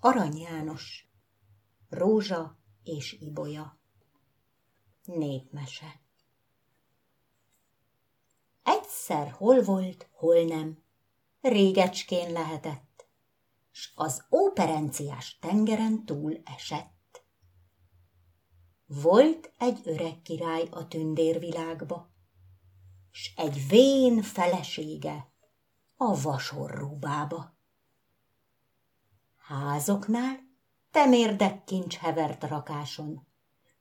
Arany János Rózsa és Ibolya Népmese Egyszer hol volt, hol nem, régecskén lehetett, s az óperenciás tengeren túl esett. Volt egy öreg király a tündérvilágba, s egy vén felesége a vasorrúbába. Házoknál temérdek kincs hevert rakáson,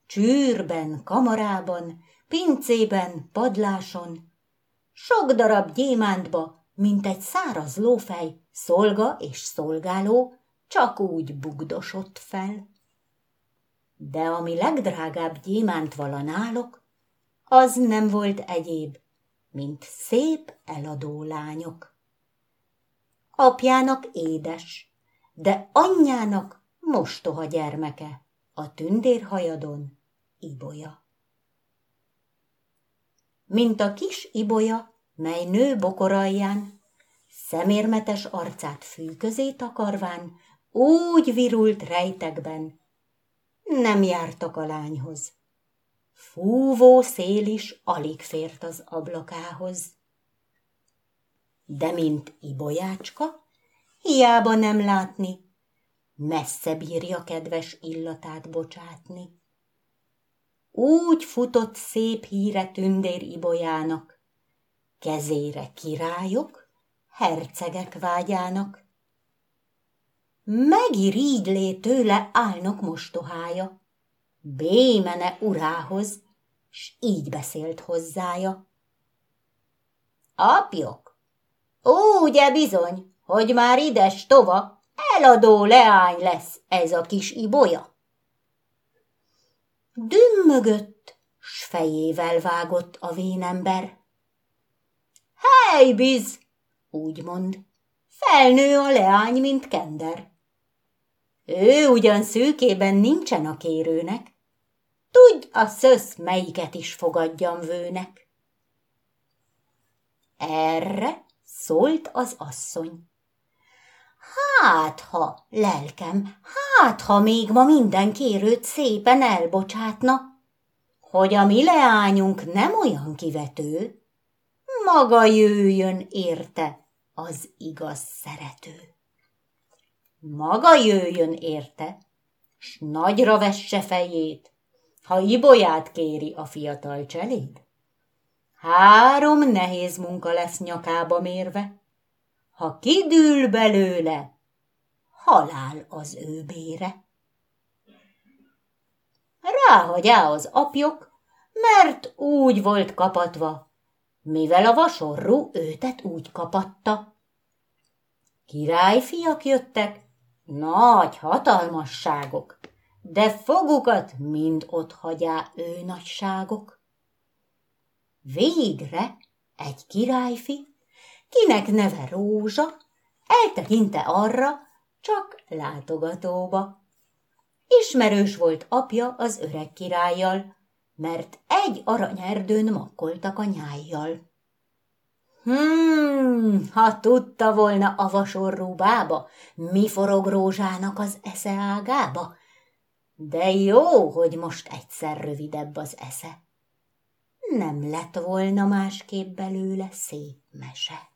csűrben, kamarában, pincében, padláson, sok darab gyémántba, mint egy száraz lófej, szolga és szolgáló csak úgy bugdosott fel. De ami legdrágább gyémánt vala nálok, az nem volt egyéb, mint szép eladó lányok. Apjának édes, de anyjának mostoha gyermeke, a tündérhajadon ibolya. Mint a kis ibolya, mely nő bokoralján, szemérmetes arcát fű takarván, úgy virult rejtekben, nem jártak a lányhoz. Fúvó szél is alig fért az ablakához. De mint ibolyácska, hiába nem látni, messze bírja kedves illatát bocsátni. Úgy futott szép híre tündér ibolyának, kezére királyok, hercegek vágyának. Megirigylé tőle álnok mostohája, bémene urához, s így beszélt hozzája. Apjok, ugye bizony, hogy már ides tova, eladó leány lesz ez a kis ibolya. Dümmögött, s fejével vágott a vénember. Hely, biz, úgy mond, felnő a leány, mint kender. Ő ugyan szűkében nincsen a kérőnek, tudj a szösz, melyiket is fogadjam vőnek. Erre szólt az asszony. Hát, ha, lelkem, hát, ha még ma minden kérőt szépen elbocsátna, hogy a mi leányunk nem olyan kivető, maga jöjjön érte az igaz szerető. Maga jöjjön érte, s nagyra vesse fejét, ha ibolyát kéri a fiatal cseléd. Három nehéz munka lesz nyakába mérve, ha kidül belőle, halál az ő bére. Ráhagyá az apjok, mert úgy volt kapatva, mivel a vasorú őtet úgy kapatta. Királyfiak jöttek, nagy hatalmasságok, de fogukat mind ott hagyá ő nagyságok. Végre egy királyfi kinek neve Rózsa, eltekinte arra, csak látogatóba. Ismerős volt apja az öreg királlyal, mert egy aranyerdőn makkoltak a nyájjal. Hmm, ha tudta volna a vasorrú bába, mi forog Rózsának az esze ágába, de jó, hogy most egyszer rövidebb az esze. Nem lett volna másképp belőle szép mese.